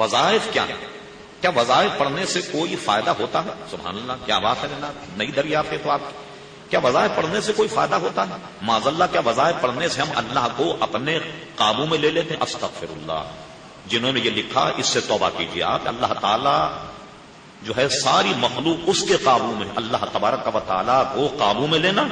وظائف کیا ہے کیا وظائف پڑھنے سے کوئی فائدہ ہوتا ہے؟ سبحان اللہ، کیا بات ہے جناب؟ نئی دریافت ہے تو آپ کیا وظائف پڑھنے سے کوئی فائدہ ہوتا ہے؟ معذ اللہ کیا وظائف پڑھنے سے ہم اللہ کو اپنے قابو میں لے لیتے ہیں؟ استغفر اللہ جنہوں نے یہ لکھا، اس سے توبہ کیجیے آپ۔ اللہ تعالی جو ہے ساری مخلوق اس کے قابو میں، اللہ تبارک و تعالیٰ کو قابو میں لینا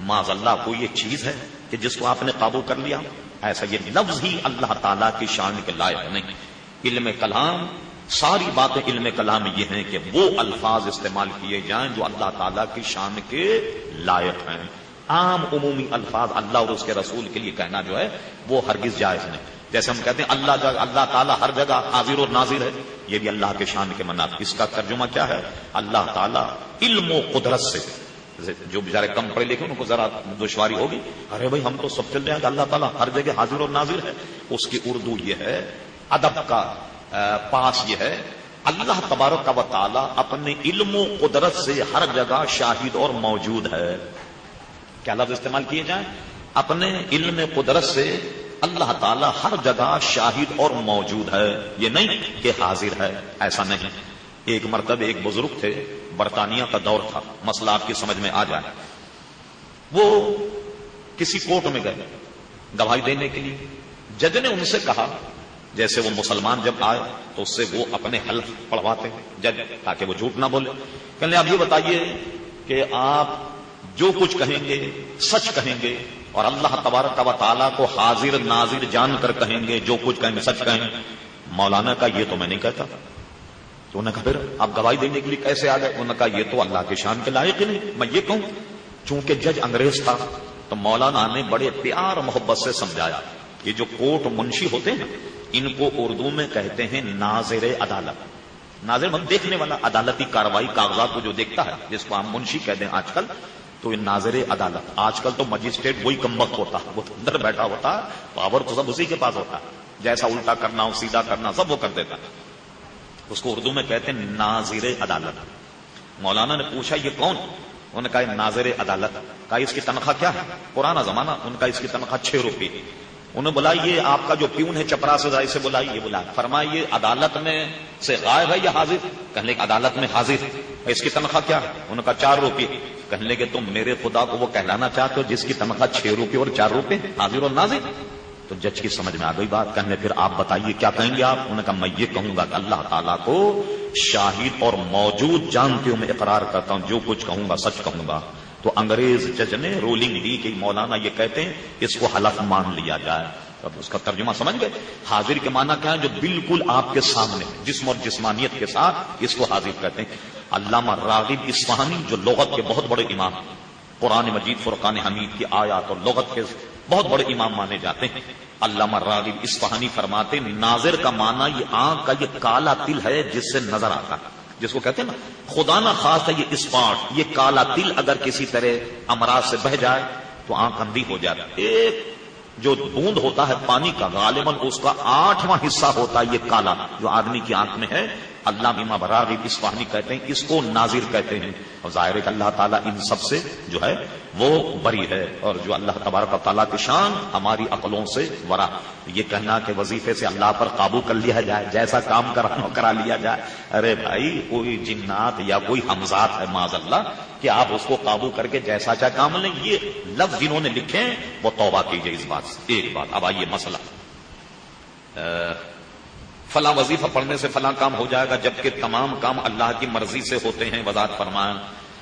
معذ اللہ کو یہ چیز ہے کہ جس کو آپ نے قابو کر لیا؟ ایسا یہ لفظ ہی اللہ تعالیٰ کی شان کے لائق نہیں۔ علم کلام، ساری باتیں علم کلام یہ ہیں کہ وہ الفاظ استعمال کیے جائیں جو اللہ تعالیٰ کی شان کے لائق ہیں۔ عام عمومی الفاظ اللہ اور اس کے رسول کے لیے کہنا جو ہے، وہ ہرگز جائز نہیں۔ جیسے ہم کہتے ہیں، اللہ جگہ اللہ تعالیٰ ہر جگہ حاضر اور نازر ہے۔ یہ بھی اللہ کے شان کے منات۔ اس کا ترجمہ کیا ہے؟ اللہ تعالیٰ علم و قدرت سے۔ جو بےچارے کم پڑھے لکھے ان کو ذرا دشواری ہوگی۔ ارے بھائی، ہم تو سب چل رہے ہیں کہ اللہ تعالیٰ ہر جگہ حاضر اور نازر ہے۔ اس کی اردو یہ ہے ادب کا پاس یہ ہے۔ اللہ تبارک کا تعالیٰ اپنے علم و قدرت سے ہر جگہ شاہد اور موجود ہے۔ کیا لفظ استعمال کیے جائیں؟ اپنے علم قدرت سے اللہ تعالیٰ ہر جگہ شاہد اور موجود ہے۔ یہ نہیں کہ حاضر ہے، ایسا نہیں۔ ایک مرتبہ ایک بزرگ تھے، برطانیہ کا دور تھا۔ مسئلہ آپ کی سمجھ میں آ جائے۔ وہ کسی کوٹ میں گئے گواہی دینے کے لیے۔ جج نے ان سے کہا جیسے وہ مسلمان جب آئے تو اس سے وہ اپنے حلف پڑھواتے ہیں، جج، تاکہ وہ جھوٹ نہ بولے۔ کہنے اب یہ بتائیے کہ آپ جو کچھ کہیں گے، سچ کہیں گے، اور اللہ تبارک و تعالیٰ کو حاضر ناظر جان کر کہیں گے جو کچھ کہیں گے، سچ کہیں گے۔ مولانا کا یہ تو میں نہیں کہتا۔ تو انہوں نے کہا پھر، آپ گواہی دینے کے لیے کیسے آ گئے؟ انہوں نے کہا، یہ تو اللہ کے شان کے لائق ہی نہیں۔ میں یہ کہوں، چونکہ جج انگریز تھا، تو مولانا نے بڑے پیار محبت سے سمجھایا۔ یہ جو کوٹ منشی ہوتے ہیں، ان کو اردو میں کہتے ہیں ناظر عدالت۔ ناظر من دیکھنے والا عدالتی کاروائی کاغذات کو جو دیکھتا ہے، جس کو ہم منشی کہتے ہیں آج کل، تو یہ ناظر عدالت۔ آج کل تو مجسٹریٹ وہی کم وقت ہوتا ہے، وہ اندر بیٹھا ہوتا ہے، پاور تو سب اسی کے پاس ہوتا ہے۔ جیسا الٹا کرنا ہو سیدھا کرنا، سب وہ کر دیتا اس کو اردو میں کہتے ہیں ناظر عدالت۔ مولانا نے پوچھا، یہ کون؟ انہوں نے کہا ناظر عدالت۔ کہا، اس کی تنخواہ کیا ہے؟ پرانا زمانہ ان کا اس کی تنخواہ چھ روپے۔ انہوں بلا یہ آپ کا جو پیون ہے چپرا سے سے بلائی یہ بلا فرمایا یہ عدالت میں سے غائب ہے یا حاضر؟ کہنے کہ عدالت میں حاضر۔ اس کی تنخواہ کیا ہے؟ انہوں نے کہا، چار روپے۔ کہنے کہ تم میرے خدا کو وہ کہلانا چاہتے ہو جس کی تنخواہ چھ روپے اور چار روپے؟ حاضر اور نازر تو جج کی سمجھ میں آ گئی بات۔ کہنے پھر آپ بتائیے، کیا کہیں گے آپ؟ انہوں نے کہا، میں یہ کہوں گا کہ اللہ تعالیٰ کو شاہد اور موجود جانتے ہوں میں اقرار کرتا ہوں، جو کچھ کہوں گا، سچ کہوں گا۔ تو انگریز جج نے رولنگ دی کہ مولانا یہ کہتے ہیں اس کو حلف مان لیا جائے۔ اب اس کا ترجمہ سمجھ گئے؟ حاضر کے معنی کیا ہے جو بالکل آپ کے سامنے جسم اور جسمانیت کے ساتھ اس کو حاضر کہتے ہیں۔ علامہ راغب اسفہانی جو لغت کے بہت بڑے امام قرآن مجید فرقان حمید کی آیات اور لغت کے بہت بڑے امام مانے جاتے ہیں۔ علامہ راغب اسفہانی فرماتے ناظر کا معنی یہ آنکھ کا یہ کالا تل ہے جس سے نظر آتا ہے۔ جس کو کہتے ہیں نا خدا نہ خاص ہے یہ اسپاٹ یہ کالا تل اگر کسی طرح امراض سے بہ جائے تو آنکھ اندھی ہو جائے ایک جو بوند ہوتا ہے پانی کا، غالباً اس کا آٹھواں حصہ ہوتا ہے یہ کالا، جو آدمی کی آنکھ میں ہے۔ اللہ بیما براغی اسفانی کہتے ہیں، اس کو نازر کہتے ہیں۔ اور ظاہر ہے کہ اللہ تعالیٰ ان سب سے جو ہے، وہ بری ہے۔ اور جو اللہ تبارک تعالیٰ کی شان ہماری عقلوں سے ورا۔ یہ کہنا کہ وظیفے سے اللہ پر قابو کر لیا جائے، جیسا کام کرا لیا جائے۔ ارے بھائی، کوئی جنات یا کوئی حمزات ہے معذ اللہ کہ آپ اس کو قابو کر کے جیسا چاہے کام لیں۔ یہ لفظ جنہوں نے لکھے وہ توبہ کیجیے اس بات سے۔ ایک بات، اب آئیے مسئلہ۔ فلاں وظیفہ پڑھنے سے فلاں کام ہو جائے گا، جبکہ تمام کام اللہ کی مرضی سے ہوتے ہیں، وضاحت فرمائیں۔